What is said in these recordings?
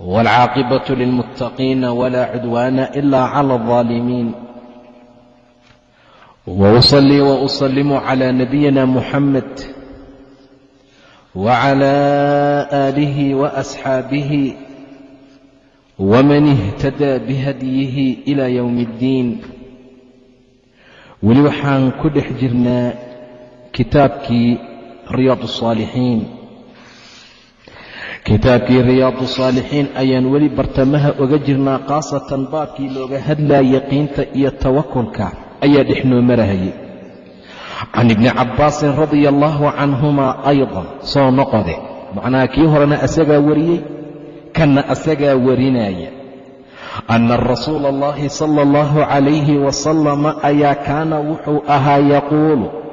والعاقبة للمتقين ولا عدوان إلا على الظالمين وأصلي وأسلم على نبينا محمد وعلى آله وأصحابه ومن اهتدى بهديه إلى يوم الدين weli waxaan ku dhex jirnaa kitaabkii riyaad الصaalixiin kitaabkii riyaadu saalixiin ayaan weli bartamaha oga jirnaa khaasatan baabkii looga hadlaya yaqiinta iyo tawakulka ayaa dhex noo marahayay can ibni cabbaasin radia allaahu canhumaa aydan soo noqode macnaha kii horena asagaa wariyey kanna asagaa warinaya anna rasuula allahi sala allahu calayhi wasalama ayaa kaana wuxuu ahaa yaquulu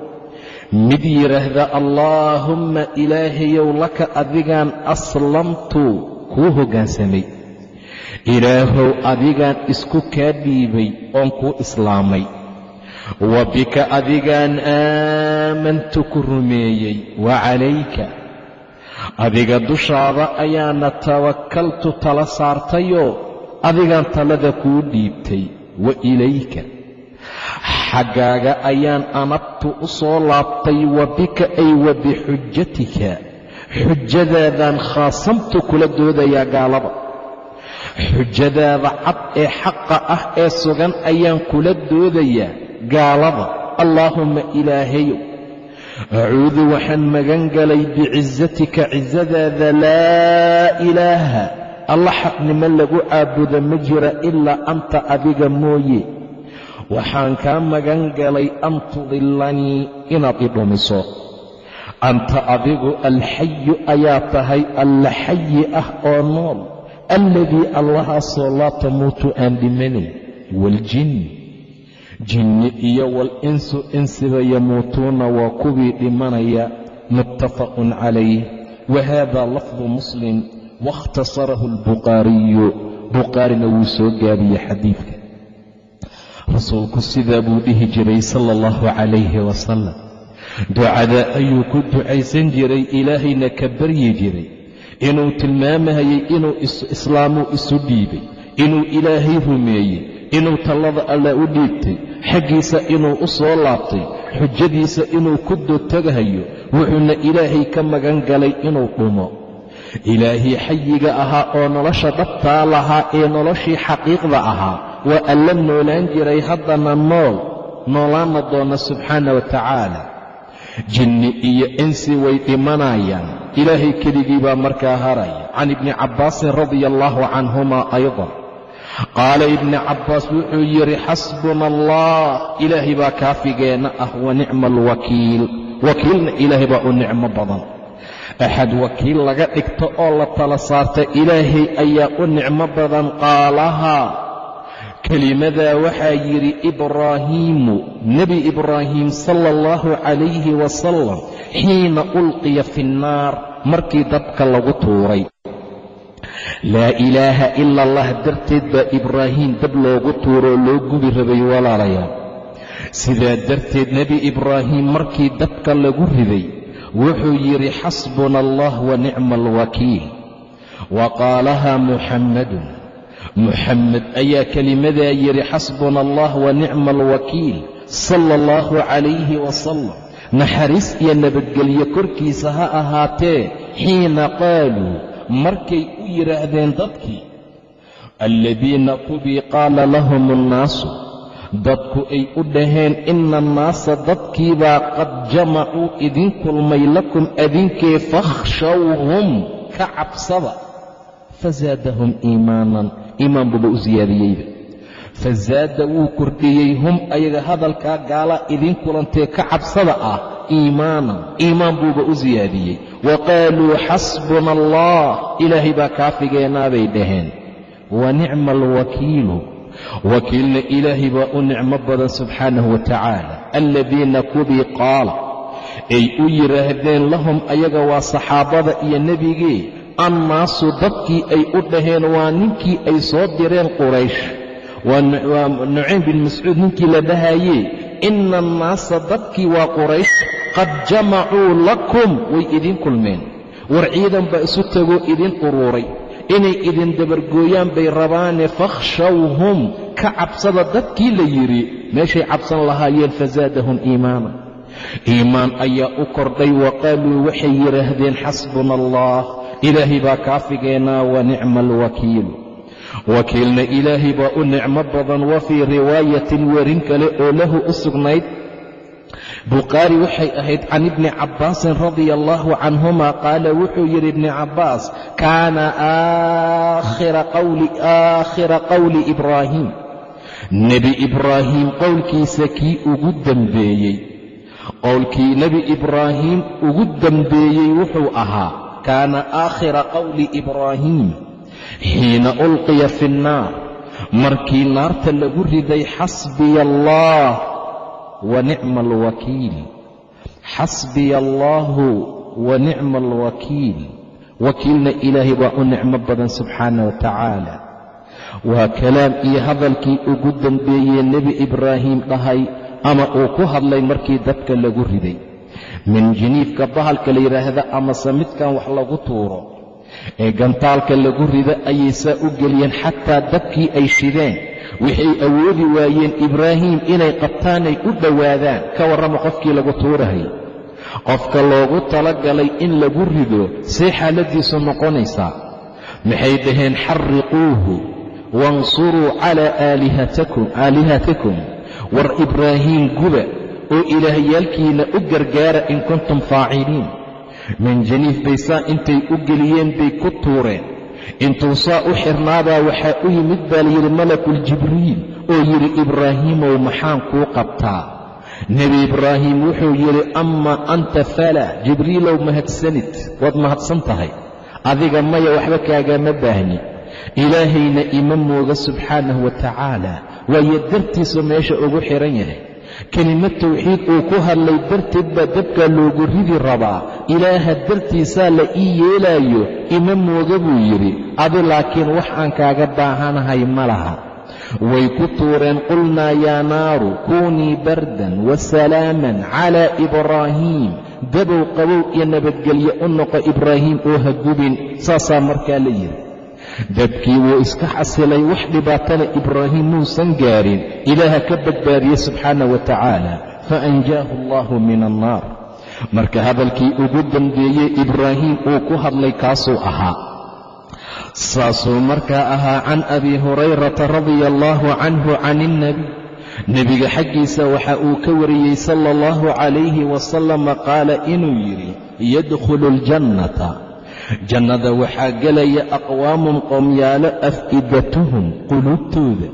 mid yidhaahda allaahumma ilaahayow laka adigaan aslamtu. Kuu hoggaansamay ilaahow adigaan isku kaa dhiibay oon kuu islaamay. Wa bika adigaan aamantu ku rumeeyey. Wa calayka. Adiga dushaada ayaana tawakkaltu tala saartayoo adigaan talada kuu dhiibtay. Wa ilayka xaggaaga ayaan anabtu u soo laabtay wa bika ay wa bixujatika xujadaadaan khaasamtu kula doodayaa gaalada. Xujadaada cad ee xaqa ah ee sugan ayaan kula doodayaa gaalada. Allaahumma ilaahayow acuudu waxaan magan galay bicisatika cisadaada laa ilaaha. Alla xaqnimo lagu caabuda ma jira ilaa anta adiga mooye waxaan kaa magan galay an tudilanii inaad i dhumiso. Anta adigu alxayu ayaa tahay alla xayi ah oo nool alladii allahaasoo laa tamuutu aan dhimanayn waaljinni jinni iyo walinsu insiba yamuutuuna waa kuwii dhimanaya. Muttafaqun calayh. Wa haada lafdu muslim waاkhtasarahu albukhaariyu bukhaarina wuu soo gaabiyey xadiidka rasuulku sidaa buu dhihi jiray sala allahu calayhi wasalam ducada ayuu ku ducaysan jiray ilaahayna ka baryi jiray. Inuu tilmaamahayey inuu islaamuu isu dhiibay. Inuu ilaahay rumeeyey. Inuu tallada alla u dhiibtay. Xaggiisa inuu u soo laabtay. Xujadiisa inuu ku dotagahayo wuxuuna ilaahay ka magan galay inuu dhumo. Ilaahii xayiga ahaa oo nolosha dhabtaa lahaa ee noloshii xaqiiqda ahaa waa alla noolaan jiray haddana nool noolaana doona subxaana wa tacaala. Jinni iyo insi way dhimanayaan. Ilaahay keligii baa markaa haraya can ibni cabbaasin radia allaahu canhumaa aydan. Qaala ibni cabbaas wuxuu yidhi xasbuna allah ilaahay baa kaafigeenna ah wa nicma alwakiil wakiilna ilaahay baa u nicmo badan. Axad wakiil laga dhigto oo la tala saarta ilaahay ayaa u nicmo badan qaalahaa kelimadaa waxaa yidhi ibraahiimu nebi ibraahim sala allahu calayhi wasalam xiina ulqiya fi nnaar markii dabka lagu tuuray. Laa ilaaha ila allah darteed baa ibraahiim dab loogu tuuroo loo gubi rabay walaalayaal sidaa darteed nebi ibraahim markii dabka lagu riday wuxuu yidhi xasbuna allah wa nicma alwakiil wa qaalahaa muxammadun muxamed ayaa kelimadaa yidhi xasbuna allah wa nicma alwakiil sala allahu calayhi wasalam naxariis iyo nabadgelyo korkiisa ha ahaatee xiina qaaluu markay u yidhaahdeen dadkii alladiina kubii qaala lahum annaasu dadku ay u dhaheen ina annaasa dadkiibaa qad jamacuu idin kulmay lakum adinkee fakhshawhum ka cabsada fazaadahum iimaanan iimaan buuba u siyaadiyeyba fazaada wuu kordhiyey hum ayaga hadalkaa gaala idin kulantee ka cabsada ah iimaanan. Iimaan buuba u siyaadiyey wa qaaluu xasbuna allah ilaahay baa kaafigeennaabay dhaheen. Wa nicma alwakiilu wakiilna ilaahay baa u nicmo badan subxaanahu wa tacaala. Aladiina kubii qaala. Ay u yidhaahdeen lahum ayaga waa saxaabada iyo nebigii annaasu dadkii ay u dhaheen waa ninkii ay soo direen quraysh. Waa nucaym bin mascuud ninkii la dhahayee ina annaasa dadkii waa quraysh qad jamacuu lakum way idin kulmeen. War ciidan baa isu tagoo idin uruuray. Inay idin dabargooyaan bay rabaane fakhshawhum ka cabsada dadkii la yidhi. Meeshay cabsan lahaayeen fasaadahum iimaana. Iimaan ayaa u kordhay wa qaaluu waxay yidhaahdeen xasbuna allah ilaahay baa kaafigeennaa wa nicma alwakiil wakiilna ilaahay baa u nicmo badan wa fii riwaayatin werin kale oo lahu u sugnayd. Bukhaari waxay ahayd can ibni cabbaasin radia allaahu canhuma qaala wuxuu yidhi ibni cabbaas kaana aakhira qowli ibraahim. Nebi ibraahim qowlkiisa kii ugu dembeeyey qowlkii nebi ibraahim ugu dembeeyey wuxuu ahaa kaana aakhira qowli ibraahim xiina ulqiya fi nnaar markii naarta lagu riday xasbiya allah wa nicma alwakiil xasbiya allaahu wa nicma alwakiil wakiilna ilaahay baa u nicmo badan subxaana wa tacaala waa kalaam iyo hadalkii ugu dembeeyey nebi ibraahim dhahay ama uu ku hadlay markii dadka lagu riday min jiniifka bahalka la yidhaahda amase midkan wax lagu tuuro. Ee gantaalka lagu rido ayay saa u geliyeen xataa dadkii ay shideen. Waxay awoodi waayeen ibraahim inay qabtaanay u dhowaadaan. Ka warrama qofkii lagu tuurahay. Qofka loogu talagalay in lagu rido see xaaladdiisu noqonaysaa. Maxay dhaheen xarriquuhu wansuruu calaa aalihatikum war ibraahiim guba oo ilaahyaalkiina u gargaara in kuntum faaciliin. Min janiif bay saa intay u geliyeen bay ku tuureen. Intuu saa u xirnaabaa waxaa u yimid baa layidhi malakuljibriil oo yidhi ibraahiimow maxaan kuu qabtaa? Nebi ibraahim wuxuu yidhi amaa anta falaa jibriilow mahadsanid waad mahadsan tahay. Adiga maya waxba kaagama baahni. Ilaahayna ima mooga subxaanahu wa tacaala waayo dartiisu meesha ugu xidhan yahay kelimad tawxiid uu ku hadlay darteed baa dabkaa loogu ridi rabaa. Ilaaha dartiisaa la ii yeelaayo ima mooga buu yidhi adi laakiin wax aan kaaga baahanahay ma laha. Way ku tuureen qulnaa yaa naaru kuunii bardan wa salaaman calaa ibraahiim dabow qabow iyo nabadgelyo u noqo ibraahiim oo ha gubin saasaa markaa la yidhi dabkii wuu iska xasilay wax dhibaatana ibraahim muusan gaarin. Ilaaha ka badbaadiyey subxaana wa tacaala. Faanjaahu allahu min annaar. Marka hadalkii ugu dambeeyey ibraahim uu ku hadlay kaasuu ahaa. Saasuu markaa ahaa can abi hurayrata radia allaahu canhu can ilnebiy nebiga xaggiisa waxa uu ka wariyey sala allahu calayhi wasalama qaala inuu yidhi yadkhulu aljannata jannada waxaa gelaya aqwaamun qoomyaalo af'idatuhum quluubtooda.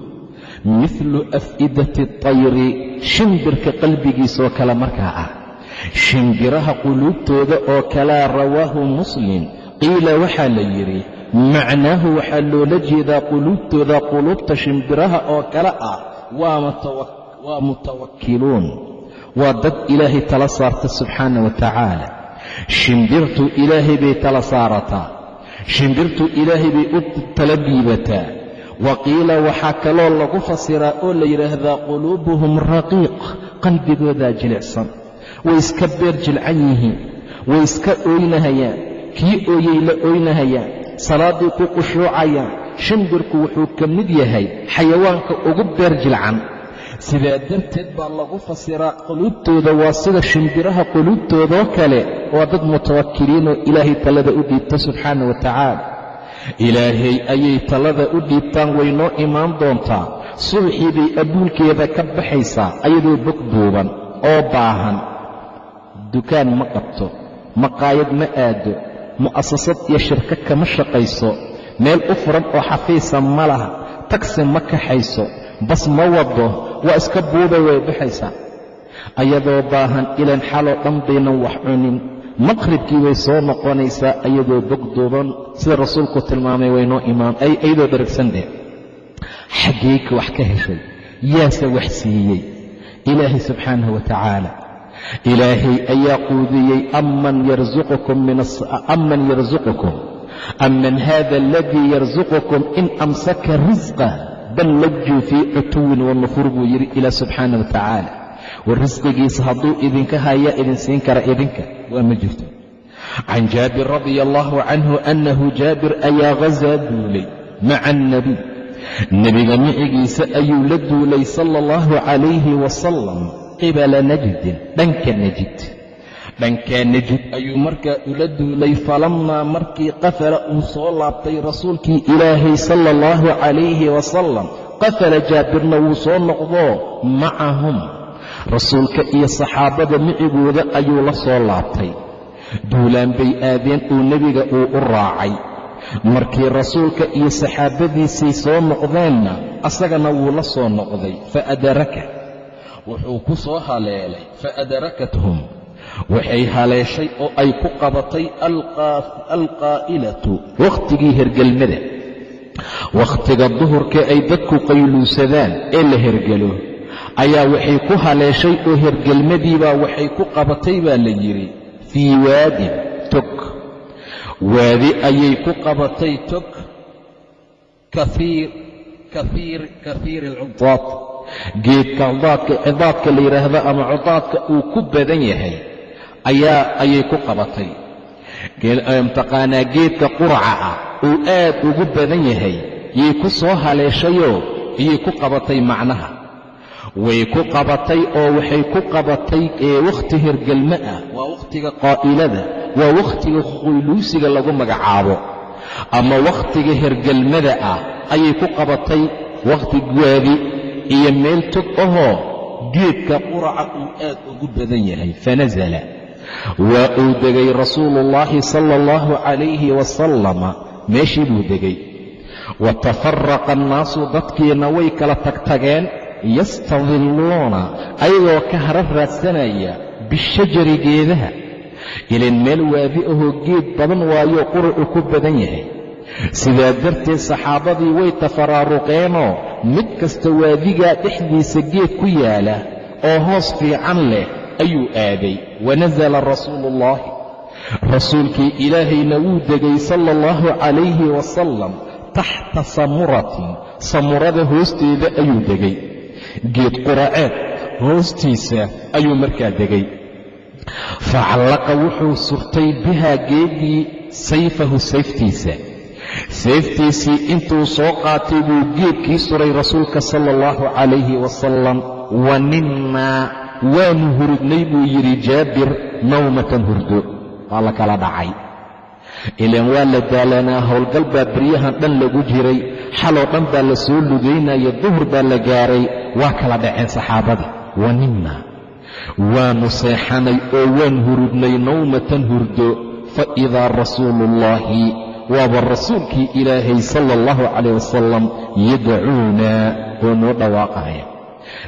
Midlu af'idati tayri shimbirka qalbigiisoo kale markaa ah. Shimbiraha quluubtooda oo kalea rawaahu muslim. Qiila waxaa la yidhi macnaahu waxaa loola jeedaa quluubtooda quluubta shimbiraha oo kale ah. Waa mutawakkiluun. Waa dad ilaahay tala saarta subxaana wa tacaala shimbirtu ilaahay bay tala saarataa shimbirtu ilaahay bay u tala dhiibataa wa qiila waxaa kaloo lagu fasiraa oo la yidhaahdaa quluubuhum raqiiq qalbigoodaa jilicsan. Way iska beer jilcan yihiin way iska ooynahayaan kii ooyay la ooynahayaan salaaday ku qushuucayaan shimbirku wuxuu ka mid yahay xayawaanka ugu beer jilcan sidaa darteed baa lagu fasiraa quluubtooda waa sida shimbiraha quluubtoodoo kale waa dad mutawakkiliinoo ilaahay talada u dhiibta subxaana wa tacaala. Ilaahay ayay talada u dhiibtaan way noo imaan doontaa. Subaxii bay adduunkeeda ka baxaysaa ayadoo bog duuban oo baahan. Dukaan ma qabto maqaayad ma aado mu'asasad iyo shirko kama shaqayso. Meel u furan oo xafiisa ma laha tagsi ma kaxayso bas ma wado waa iska buubay way baxaysaa ayadoo baahan ilan xaloo dhan baynan wax cunin maqribkii way soo noqonaysaa iyadoo bogduuban sida rasuulku tilmaamay waynoo imaan iyadoo dharagsan dheh xaggeyka wax ka heshay yaase wax siiyey ilaahay subxaanahu wa tacaala. Ilaahay ayaa quudiyey aman yarsuqukum aman hada aladii yarsuqukum in amsaka risqa bal lajuu fii cutuwin wanufur buu yidhi ilaah subxaana wa tacaala. War risqigiisa hadduu idinka hayaa idin siin kara idinka. Waa ma jirto. Can jaabir radia allahu canhu annahu jaabir ayaa ghasaa duulay maca annabiy nebiga micigiisa ayuu la duulay sala allahu calayhi wasalam qibala najdin dhanka najid dhankaa najid ayuu markaa ula duulay falammaa markii qafala uu soo laabtay rasuulkii ilaahay sala allahu calayhi wasalam qafala jaabirna wuu soo noqdoo macahum rasuulka iyo saxaabada micigooda ayuu la soo laabtay. Duulaan bay aadeen uu nebiga uu u raacay. Markii rasuulka iyo saxaabadiisay soo noqdeenna asagana wuu la soo noqday fa adaraka. Wuxuu ku soo haleelay fa adarakathum waxay haleeshay oo ay ku qabatay alqaa'ilatu wakhtigii hergelmada wakhtiga duhurka ay dadku qayluusadaan ee la hergelo ayaa waxay ku haleeshay oo hergelmadiibaa waxay ku qabatay baa la yidhi fii waadin tog. Waadi ayay ku qabatay tog. Kafiiri alcudaad geedka cidaadka la yidhaahdo ama cudaadka uu ku badan yahay ayaa ayay ku qabatay. Mataqaanaa geedka quraca ah uu aad ugu badan yahay yay ku soo haleeshayoo iyay ku qabatay macnaha. Way ku qabatay oo waxay ku qabatay wakhti hergelmo ah waa wakhtiga qaa'ilada waa wakhtiga khuyluusiga lagu magacaabo. Ama wakhtiga hergelmada ah ayay ku qabatay wakhti waadi iyo meel tog ahoo geedka quraca uu aad ugu badan yahay fanasala waa uu degay rasuuluullaahi sala allahu calayhi wasalama meeshii buu degay. Wa tafaraqa annaasu dadkiina way kala tagtageen yastadilluuna ayagoo ka hara raadsanaya bishajari geedaha. Ilan meel waadi ahoo geed badan waayoo quracu ku badan yahay. Sidaa darteed saxaabadii way tafaraaruqeenoo mid kasta waadigaa dhexdiisa geed ku yaalla oo hoos fiican leh ayuu aaday wanasala rasuuluullaahi rasuulkii ilaahayna wuu degay sala allahu calayhi wasalam taxta samuratin samurada hoosteeda ayuu degay. Geed quraceed hoostiisa ayuu markaa degay. Facallaqa wuxuu surtay bihaa geedii sayfahu sayftiisa. Sayftiisii intuu soo qaatay buu geedkii suray rasuulka sala allahu calayhi wasalam wa ninnaa waanu hurudnay buu yidhi jaabir nawmatan hurdo. Waa la kala dhacay. Ilaan waa la daalanaa howlgal baa beryahan dhan lagu jiray xaloo dhan baa la soo lugaynaya duhur baa la gaaray waa kala dhaceen saxaabadii wa ninna waannu seexanay oo waan hurudnay nawmatan hurdo fa idaa rasuuluullaahi waaba rasuulkii ilaahay sala allahu calayh wasalam yadcuunaa oo noo dhawaaqaya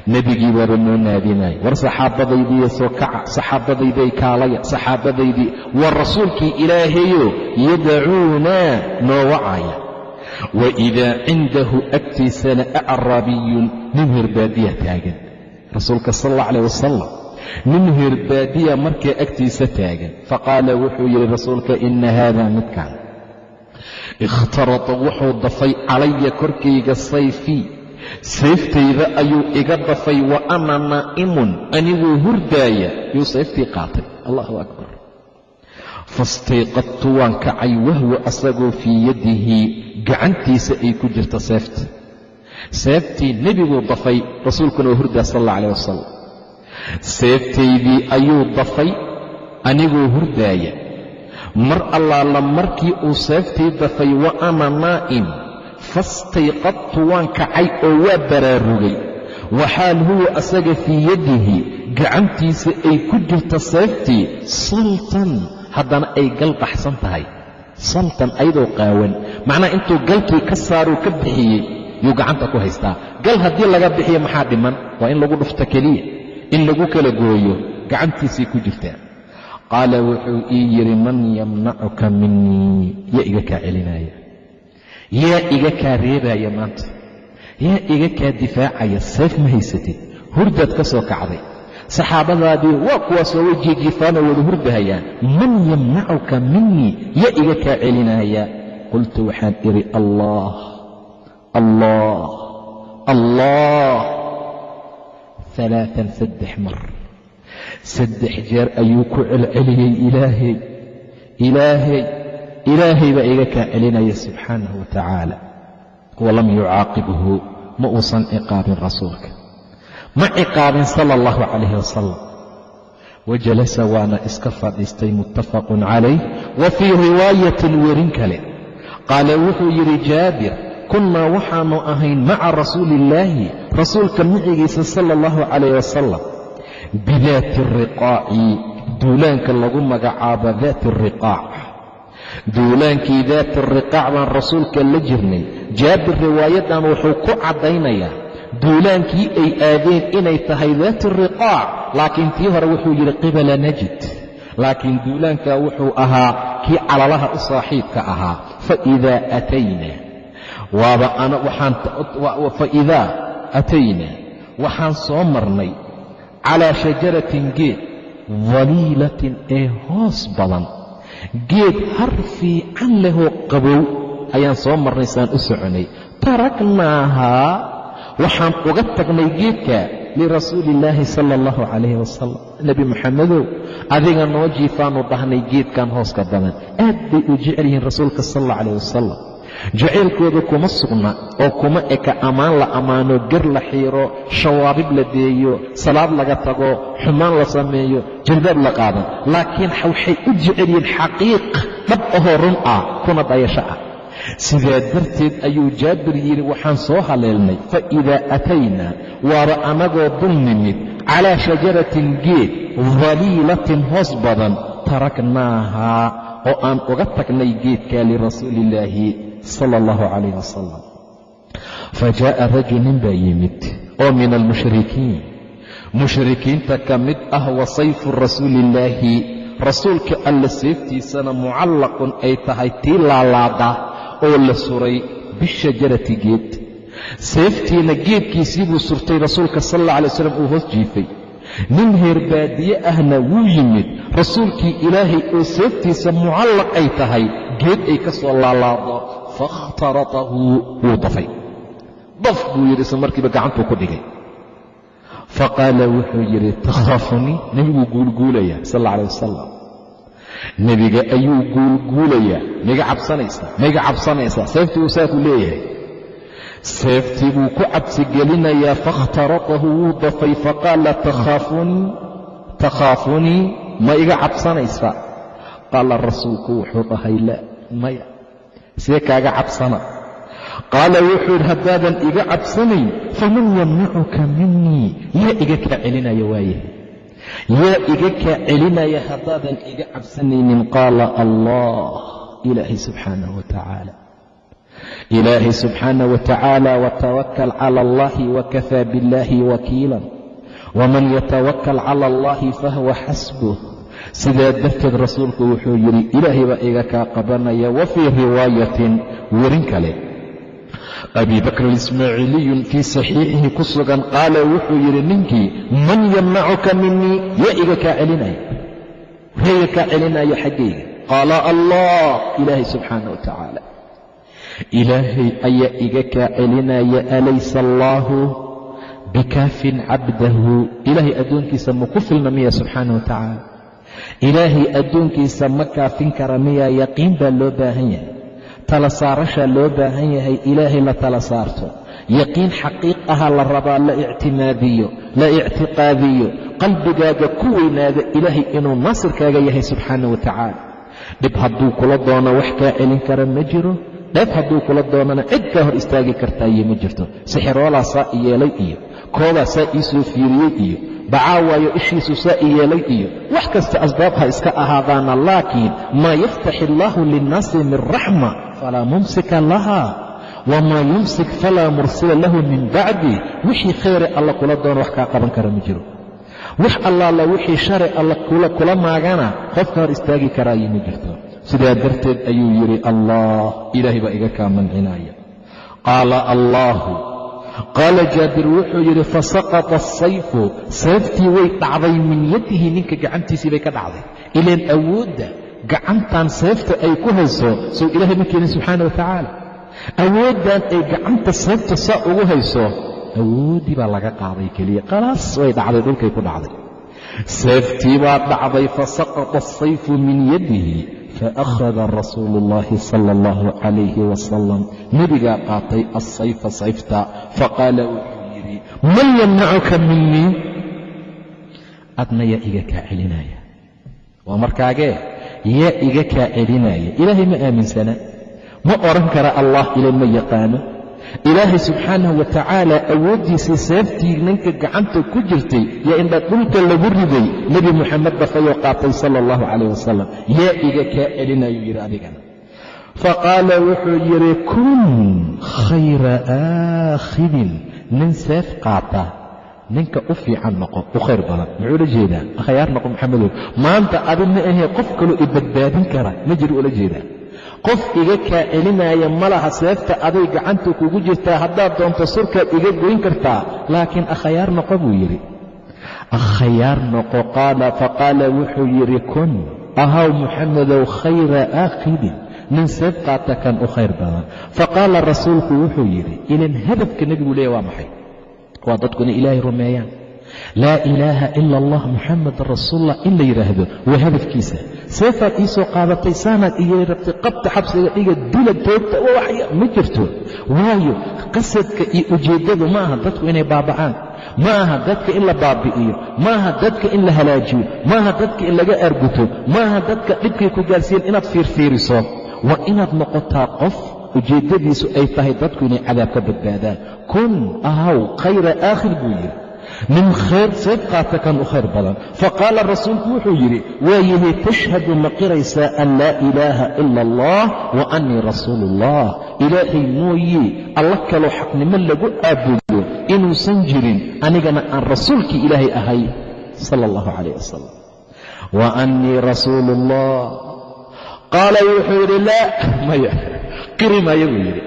nebigii baaba noo naadinaya war saxaabadaydiiyo soo kaca saxaabadayday kaalaya saxaabadaydii waa rasuulkii ilaahayo yadacuunaa noo wacaya. Wa idaa cindahu agtiisana acraabiyun nin herbaadiya taagan. Rasuulka sal alla calah wasalam nin herbaadiya markaa agtiisa taagan. Faqaala wuxuu yidhi rasuulka ina haada midkan ikhtarata wuxuu dafay calaya korkayga sayfii sayftayda ayuu iga dafay wa ana naa'imun aniguu hurdaaya yuu sayftii qaatay. Allahu akbar. Fastayqadtu waan kacay wahwa asagoo fii yadihi gacantiisa ay ku jirta seefta. Seeftii nebiguu dafay rasuulkuna waa hurdaa sal alla calah wasalam seeftaydii ayuu dafay anigoo hurdaaya. Mar allaala markii uu seeftii dafay wa ana naa'im fastayqadtu waan kacay oo waa baraarugay. Waxaal huwa asaga fii yadihi gacantiisa ay ku jirta seeftii saltan haddana ay gal baxsan tahay. Saltan ayadoo qaawan. Macnaha intuu galkii ka saaruu ka bixiyey yuu gacanta ku haystaa. Gal haddii laga bixiyo maxaa dhiman? Waa in lagu dhufto keliya. In lagu kala gooyo gacantiisay ku jirtaa. Qaala wuxuu ii yidhi man yamnacuka minii? Yaa iga kaa celinaya yaa iga kaa reebaya maanta. Yaa iga kaa difaacaya sayf ma haysatid. Hurdaad ka soo kacday. Saxaabadaadii waa kuwaasoo way jiijiifaanoo wada hurdahayaan. Man yamnacuka minii yaa iga kaa celinaya qultu waxaan idhi allah allah allah alaaan saddex mar. Saddex jeer ayuu ku celceliyey ilaahay. Ilaahay ilaahay baa iga kaa celinaya subxaanahu wa tacaala walam yucaaqibhu ma uusan ciqaabin rasuulka ma ciqaabin sala allahu calayhi wasalam wajalasa waana iska fadhiistay muttafaqun calayh wa fii riwaayatin werin kale qaala wuxuu yidhi jaabir kunnaa waxaannu ahayn maca rasuuli illaahi rasuulka micigiisa sala allahu calayh wasalam bidaati riqaaci duulaanka lagu magacaabo daati riqaac duulaankii daati riqaac baan rasuulka la jirnay jaabir riwaayadan wuxuu ku caddaynayaa duulaankii ay aadeen inay tahay daati riqaac laakiin tii hore wuxuu yidhi qibala najid. Laakiin duulaanka wuxuu ahaa kii calalaha u saaxiibka ahaa faidaa atayna. Waaba ana waxaan faidaa atayna. Waxaan soo marnay calaa shajaratin geed daliilatin ee hoos badan geed har fiican lehoo qabow ayaan soo marnay saan u soconay. Taraknaahaa waxaan uga tagnay geedka lirasuuli illaahi sala allahu calayhi wasalam nebi moxamedow adiga noo jiifaanu dhahnay geedkan hooska badan. Aad bay u jecel yihiin rasuulka sal alla calayh wasalam jacaylkooda kuma sugna oo kuma eka ammaan la ammaano gar la xiiro shawaabib la deeyo salaad laga tago xumaan la sameeyo jalbaab la qaadan laakiin waxay u jecel yihiin xaqiiq dhab ahoo run ah kuna dayasho ah sidaa darteed ayuu jaabir yidhi waxaan soo haleelnay faidaa ataynaa waaba annagoo dul nimid calaa shajaratin geed daliilatin hoos badan taraknaahaa oo aan uga tagnay geedkaa lirasuuli illaahi sala allahu calayh wasalam fa jaa'a rajul nin baa yimid oo min almushrikiin. Mushrikiinta ka mid ah wa sayfu rasuuliillaahi rasuulka alla seeftiisana mucallaqun ay tahay tii laalaada oo la suray bishajarati geed. Seeftiina geedkiisii buu surtay rasuulka sal alla alay slam uu hoos jiifay. Nin heer baadiye ahna wuu yimid. Rasuulkii ilaahay oo seeftiisa mucallaq ay tahay geed ay ka soo laalaado fakhtaratahu wuu dafay. Daf buu yidhi isla markiiba gacantuu ku dhigay. Faqaala wuxuu yidhi takhaafunii nebiguu guulguulayaa sal alla alay wasalam nebiga ayuu guulguulayaa miga cabsanaysaa miga cabsanaysaa seeftii uu saasuu leeyahay. Seeftii buu ku cabsigelinayaa fakhtaratahu wuu dafay. Faqaala takhaafunii ma iga cabsanaysaa qaala rasuulku wuxuu dhahay laa maya see kaaga cabsana? Qaala wuxuu yidhi haddaadan iga cabsanayn faman yamnacuka minii yaa iga kaa celinaya waayahay yaa iga kaa celinaya haddaadan iga cabsanaynin qaala allah ilaahay subxaanahu wa tacaala. Ilaahay subxaanah wa tacaala watawakal cala allahi wakafaa biاllahi wakiilan. Waman yatawakal cala allahi fahuwa xasbuh sidaa darteed rasuulku wuxuu yidhi ilaahay baa iga kaa qabanaya wa fii riwaayatin werin kale. Abi bakrin ismaaciiliyun fii saxiixihi ku sugan qaala wuxuu yidhi ninkii man yamnacuka minii yaa iga kaa celinaya yaa iga kaa celinaya xaggayga qaala allah ilaahay subxaana wa tacaala. Ilaahay ayaa iga kaa celinaya alaysa allaahu bikaafin cabdahu? Ilaahay addoonkiisa ma ku filna miya subxaana wa tacaala ilaahay addoonkiisa ma kaafin kara miya yaqiin baa loo baahan yahay? Tala saarashaa loo baahan yahay ilaahay la tala saarto. Yaqiin xaqiiq ahaa la rabaa la ictimaadiyo la ictiqaadiyo qalbigaaga ku weynaada ilaahay inuu naasirkaaga yahay subxaana wa tacaala. Dhib hadduu kula doono wax kaa celin kara ma jiro. Dheeb hadduu kula doonana cid kaa hor istaagi kartaayo ma jirto. Sixiroolaa saa yeelay iyo koodaa saa ii fiiriyey iyo bacaawaayo ishiisu saa i yeelay iyo wax kasta asbaab ha iska ahaadaana laakiin maa yaftaxi allaahu linnaasi min raxma falaa mumsika laha wamaa yumsik falaa mursila lahu min bacdi wixii khayre alla kula doono wax kaa qaban kara ma jiro. Wax allaala wixii shalay alla kula maagana qofka hor istaagi karaayo ma jirto. Sidaa darteed ayuu yidhi allah ilaahay baa iga kaa mancinaya. Qaala allaahu qaala jaabir wuxuu yidhi fasaqata asayfu seeftii way dhacday min yadihi ninka gacantiisii bay ka dhacday. Ilaan awoodda gacantan seefta ay ku hayso sow ilaahay ma keenin subxaana wa tacaala. Awooddan ay gacanta seefta saa ugu hayso awooddii baa laga qaaday keliya. Qalaas way dhacday dhulkay ku dhacday. Seeftii baa dhacday fasaqata asayfu min yadihi faakhada rasuulu اllahi sala اllahu calayhi wasalam nebigaa qaatay asayfa sayfta faqaala wuxuu yidhi man yamnacuka minii adna yaa iga kaa celinaya waa markaagee yaa iga kaa celinaya ilaahay ma aaminsana ma odhan kara allah ila ma yaqaano ilaahay subxaanahu wa tacaala awooddiisii seeftii ninka gacanta ku jirtay yaa indha dhulka lagu riday nebi moxamed bafayoo qaatay sala allahu calayh wasalam yaa iga kaa celinayuu yidhi adigana. Faqaala wuxuu yidhi kun khayra aakhidin. Nin seef qaata ninka u fiican noqo u khayr badan. Muxuu ula jeedaa? Akhyaar noqo maxamedow maanta adi ma ahee qof kaloo i badbaadin kara ma jiro ula jeedaa qof iga kaa celinaya ma laha seefta aday gacanta kugu jirtaa haddaad doonto surkaad iga goyn kartaa. Laakiin akhyaar noqo buu yidhi. Akhyaar noqo qaala faqaala wuxuu yidhi kun ahaw muxamedow khayra aakhidin nin seef qaata kan u khayr badan. Faqaala rasuulku wuxuu yidhi ilan hadafka nebigu leeya waa maxay? Waa dadku inay ilaahay rumeeyaan? Laa ilaaha ila allah muxamadan rasuulullah in la yidhaahdo waa hadafkiisa seefaad ii soo qaadatay saanaad iga rabtay qabta xabsiga dhiga dila toogta waxya ma jirto. Waayo qasadka iyo ujeeddadu ma aha dadku inay baaba'aan. Ma aha dadka in la baabi'iyo. Ma aha dadka in la halaajiyo. Ma aha dadka in laga aarguto ma aha dadka dhibkay ku gaarsiiyeen inaad fiirfiiriso. Waa inaad noqotaa qof ujeeddadiisu ay tahay dadku inay cadaab ka badbaadaan. Kun ahaw khayra aakhir buu yidhi nin khayr seef qaata kan u khayr badan. Faqaala rasuulku wuxuu yidhi waayahay tashhadu ma qiraysaa an laa ilaaha ila allah wa annii rasuulu ullah ilaahay mooye alla kaloo xaqnimo lagu caabudo inuusan jirin anigana aan rasuulkii ilaahay ahay sala allahu calayh wasalam wa annii rasuulu ullah qaala wuxuu yidhi laa maya qiri maayo buu yidhi.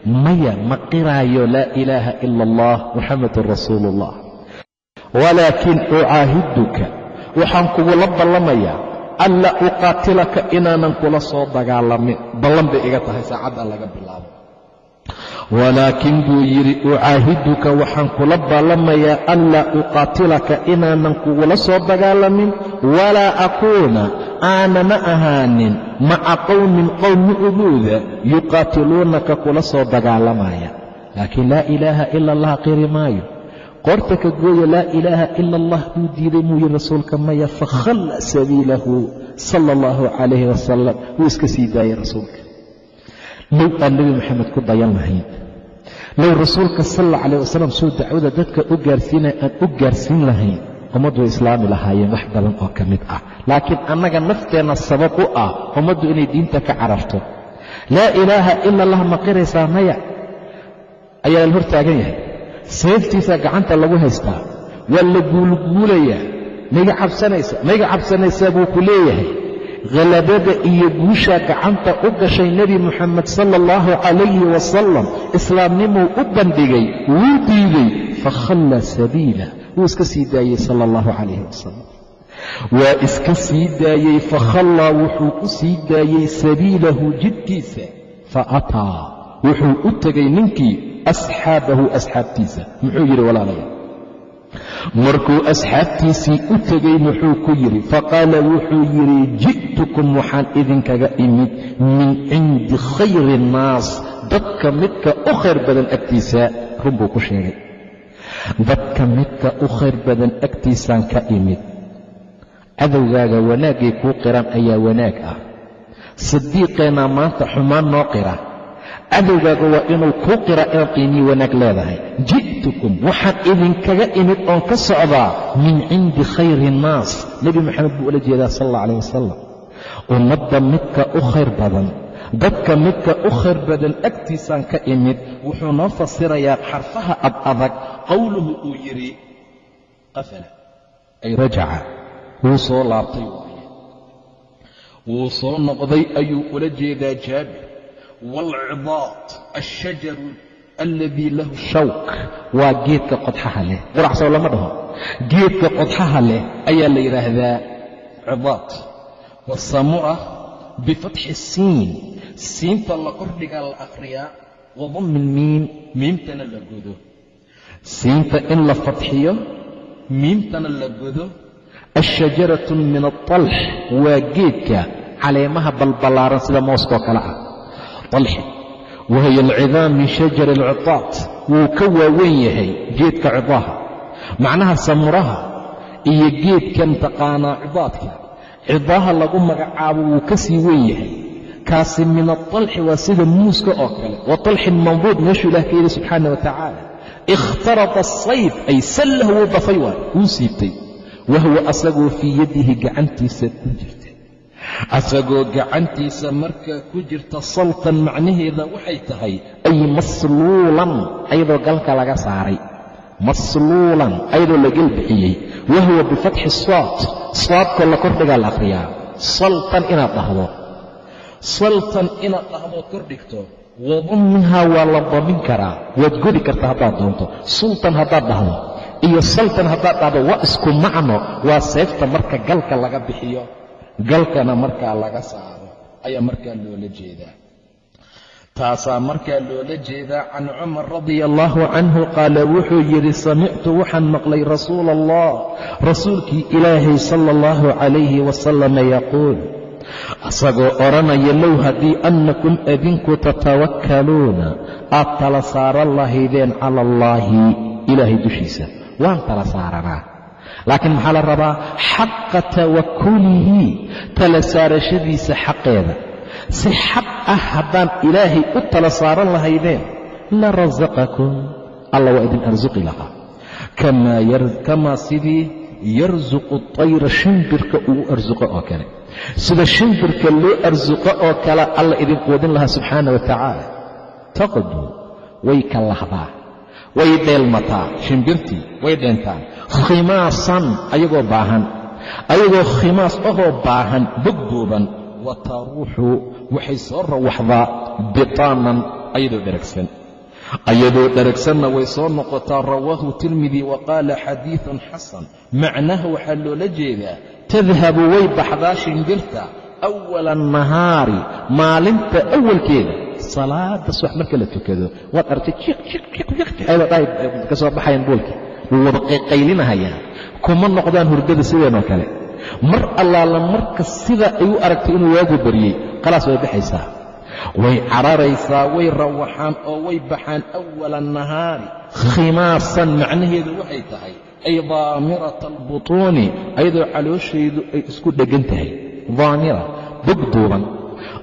Maya ma qiraayo laa ilaaha ila allah muxamadun rasuulu ullah walaakin ucaahiduka waxaan kugula ballamayaa alla uqaatilaka inaanan kula soo dagaalamin ballan bay iga tahay saacadda laga bilaabo. Walaakin buu yidhi ucaahiduka waxaan kula ballamayaa anlaa uqaatilaka inaanan kugula soo dagaalamin walaa akuuna aanana ahaanin maca qowmin qowmi uguuda yuqaatiluunaka kula soo dagaalamaya laakiin laa ilaaha ila allah qiri maayo qoorta ka gooya laa ilaaha ila allah buu diiday muu yihi rasuulka maya fakhalla sabiilahu sala allahu calayhi wasalam wuu iska sii daayay rasuulka. Low aan nebi maxamed ku dayan lahayn. Low rasuulka sal alla calayh wasalam suu dacwada dadka u gaarsiinaya aan u gaarsiin lahayn. Ummaddu way islaami lahaayeen wax badan oo ka mid ah. Laakiin annaga nafteenna sabab u ah ummaddu inay diinta ka cararto. Laa ilaaha ila allah ma qiraysaa maya? Ayaa la hor taagan yahay seeftiisaa gacanta lagu haystaa waa la guulguulayaa mayga cabsanaysa mayga cabsanaysaa buu ku leeyahay. Khalabada iyo guushaa gacanta u gashay nebi moxamed sala allahu calayhi wasalam islaamnimuu u bandhigay wuu diiday fakhalla sabiila wuu iska sii daayey sala allahu calayhi wasalam waa iska sii daayey fakhallaa wuxuu u sii daayey sabiilahu jidkiisa fa ataa wuxuu u tegay ninkii asxaabahu asxaabtiisa. Muxuu yidhi walaalayaal? Markuu asxaabtiisii u tegey muxuu ku yidhi faqaala wuxuu yidhi ji'tukum waxaan idinkaga imid min cindi khayri innaas dadka midka u khayr badan agtiisa run buu ku sheegay. Dadka midka u khayr badan agtiisaan ka imid. Cadowgaaga wanaaggay kuu qiran ayaa wanaag ah. Sadiiqeennaa maanta xumaan noo qira cadowgaaga waa inuu kuu qira inaad qiimii wanaag leedahay. Ji'tukum waxaan idinkaga imid oon ka socdaa min cindi khayri innaas nebi moxamed buu ula jeedaa sal alla calah wasalam ummadda midka u khayr badan dadka midka u khayr badan agtiisaan ka imid wuxuu noo fasirayaa xarfaha ad adag. Qowluhu uu yidhi qafala. Ay rajaca. Wuu soo laabtay wuu soo noqday ayuu ula jeedaa jaabir waalcidaad alshajaru alladii lahu shawk waa geedka qodxaha leh. quracsow lama dhaho. geedka qodxaha leh ayaa la yidhaahdaa cidaad wasamura bifatxi siin. siinta la kordhigaa la akhriyaa wadammi lmiim miimtana la godo. siinta in la fadxiyo miimtana la godo. ashajaratu min aطalx waa geedka caleemaha balballaaran sida mooskoo kale ah alxi wahiya alcidaam min shajari alcidaad wuu ka waaweyn yahay geedka cidaaha. Macnaha samuraha iyo geedkan taqaanaa cidaadka cidaaha lagu magacaabo wuu ka sii weyn yahay. Kaasi min aطalxi waa sida muuska oo kale wa طalxin manduud meeshuu ilah ka yidhi subxaana wa tacaala ikhtarata asayf ay sallahu wuu dafay wuu siibtay wahuwa asagoo fii yadihi gacantiisa ku jirta asagoo gacantiisa markaa ku jirta saltan macnaheeda waxay tahay ay masluulan ayadoo galka laga saaray. Masluulan ayadoo la gelbixiyey wahuwa bifatxi saad saadkoo la kordhigaa la akhriyaa. Saltan inaad dhahdo. Saltan inaad dhahdood kor dhigto. Wadamminhaa waa la damin karaa. Waad godi kartaa haddaad doonto. Sultan haddaad dhahdo. Iyo saltan haddaad dhahdo waa isku macno waa seefta marka galka laga bixiyo galkana markaa laga saaro ayaa markaa loola jeedaa. Taasaa markaa loola jeedaa can cumar radia allaahu canhu qaala wuxuu yidhi samictu waxaan maqlay rasuula allah rasuulkii ilaahay sala allahu calayhi wasalama yaquul asagoo odhanaya low haddii annakum adinku tatawakkaluuna aad tala saaran lahaydeen cala allaahi ilaahay dushiisa waan tala saaranaa laakiin maxaa la rabaa? Xaqa tawakkulihi tala saarashadiisa xaqeeda. Si xaq ah haddaan ilaahay u tala saaran lahaydeen la rasaqakum alla waa idin arsuqi lahaa. Kamaa sidii yarsuqu tayra shimbirka uu arsuqo oo kale. Sida shimbirka loo arsuqo oo kale alla idin quudin lahaa subxaana wa tacaala taqdu way ka lahdaa way dheelmataa shimbirtii way dheentaan khimaasan ayagoo baahan ayagoo khimaas ahoo baahan bogdooban wa taruuxu waxay soo rawaxdaa bitaanan ayadoo dheragsan ayadoo dheragsanna way soo noqotaa rawaahu tirmidi wa qaala xadiidun xasan. Macnaha waxaa loola jeedaa tadhabu way baxdaa shimbirta awala annahaari maalinta awalkeeda salaada subax marka la tukado waad artay jiqjiqjiqjiqayadoo ka soo baxayan boolkii way wada qaylinahayaan kuma noqdaan hurdada sideenoo kale. Mar allaala marka sida ay u aragtay inuu waagu baryey khalaas way baxaysaa. Way cararaysaa way rawaxaan oo way baxaan awala annahaari khimaasan macnaheedu waxay tahay ay daamirata albutuuni ayadoo calooshaydu ay isku dheggan tahay. Daamira bog duuban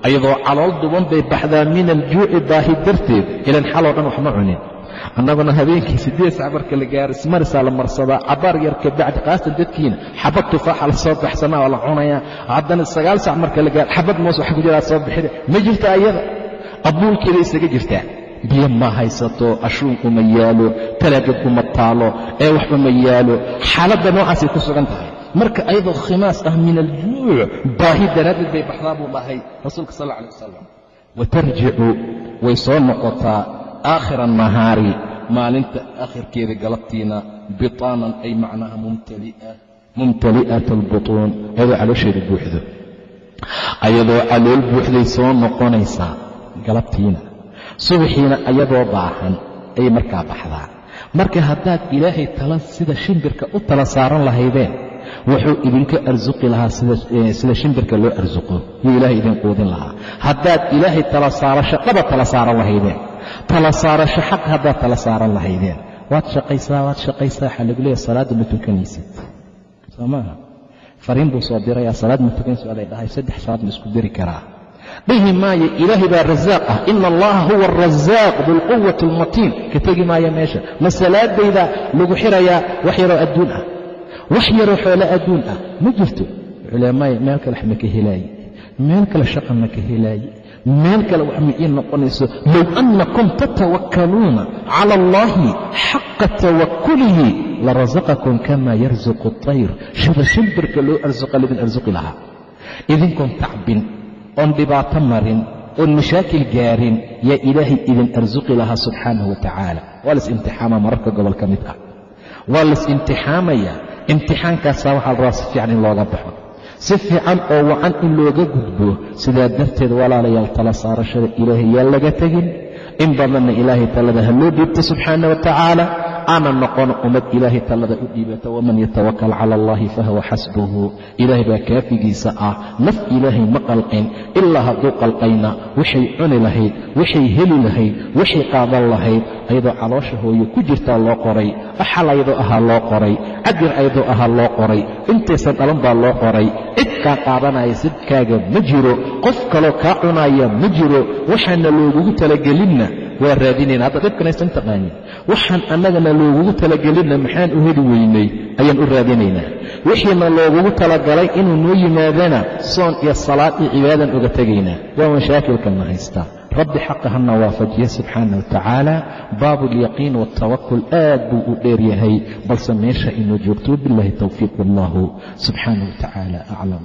ayadoo calool duban bay baxdaa min aljuuci baahi darteed. Ilan xaloo dhan wax ma cunin. Annaguna habeenkii siddeed sac marka la gaaro ismarisaa la marsadaa cabaar yar ka bacdi qaastan dadkiina xabad tufaaxa la soo baxsanaa oo la cunayaa haddana sagaal sac marka la gaaro xabad moos waxa ku jiraa soo bixida. Ma jirta ayada? Abbuulkeeda isaga jirtaa. Biyo ma haysato ashuunku ma yaalo talaagad uma taalo ee waxba ma yaalo. Xaaladda noocaasay ku sugan tahay marka ayadoo khimaas ah min aljuuc baahi daraaddeed bay baxdaa buu dhahay rasuulka sal alla alay wasalam wa tarjicu way soo noqotaa aakhira annahaari maalinta aakhirkeeda galabtiina bitaanan ay macnaha mumtali'at albutuun ayadoo caloosheeda buuxdo. Ayadoo calool buuxday soo noqonaysaa galabtiina subaxiina ayadoo baahan ayay markaa baxdaa. Marka haddaad ilaahay tala sida shimbirka u tala saaran lahaydeen wuxuu idinka arsuqi lahaa sida shimbirka loo arsuqo yuu ilaahay idin quudin lahaa. Haddaad ilaahay tala saarasho dhaba tala saaran lahaydeen tala saarasho xaq haddaad tala saaran lahaydeen waad shaqaysaa waad shaqaysaa waxaa lagu leeyahay salaadda ma tukanaysid soo maaha? Fariin buu soo dirayaa salaad ma tukanaysid aday dhahay saddex salaad ma isku diri karaa. Dhihi maayo ilaahay baa rasaaq ah. Ina allaha huwa arasaaq bilquwati almatiin ka tegi maayo meesha. Ma salaadayda lagu xirayaa wax yaroo adduun ah wax yaroo xoolo adduun ah. Ma jirto? Culamaaye meel kale wax ka helaaye meel kale shaqa ma ka helaaye meel kale wax ma ii noqonayso. Low annakum tatawakkaluuna cala allaahi xaqa tawakulihi larasaqakum kama yarsuqu atayr sida shimbirka loo arsuqa lidin arsuqi lahaa. Idinkoon tacbin oon dhibaato marin oon mashaakil gaarin yaa ilaahay idin arsuqi lahaa subxaanahu wa tacaala. Waa las imtixaamaa mararka gobol ka mid ah. Waa las imtixaamayaa imtixaankaasaa waxaa la rabaa si fiican in looga baxo. Si fiican oo wacan in looga gudbo sidaa darteed walaalayaal tala saarashada ilaahay yaa laga tegin. In badanna ilaahay tallada ha loo dhiibto subxaana wa tacaala aana noqono ummad ilaahay tallada u dhiibata waman yatawakal cala allahi fahuwa xasbuhu. Ilaahay baa kaafigiisa ah. Naf ilaahay ma qalqin ilaa hadduu qalqayna waxay cuni lahayd waxay heli lahayd waxay qaadan lahayd. Ayadoo caloosha hooye ku jirtaa loo qoray axal ayadoo ahaa loo qoray cadir ayadoo ahaa loo qoray intaysan dhalan baa loo qoray. Cid kaa qaadanaya sidkaaga ma jiro qof kaloo kaa cunaya ma jiro. Waxaana loogugu talagelinna waa raadinayna hadda dhibkanaysan taqaanin waxaan annagana loogugu talagelinna maxaan u heli weynay? Ayaan u raadinaynaa wixiina loogugu talagalay inuu noo yimaadana soon iyo salaad iyo cibaadan uga tegaynaa waa mashaakilkana haystaa rabbi xaqa hana waafajiya subxaana wa tacaala. Baabu alyaqiin waaltawakul aad buu u dheer yahay. Balse meesha inuu joogto wabillahi towfiiq wallahu subxaana wa tacaala aclam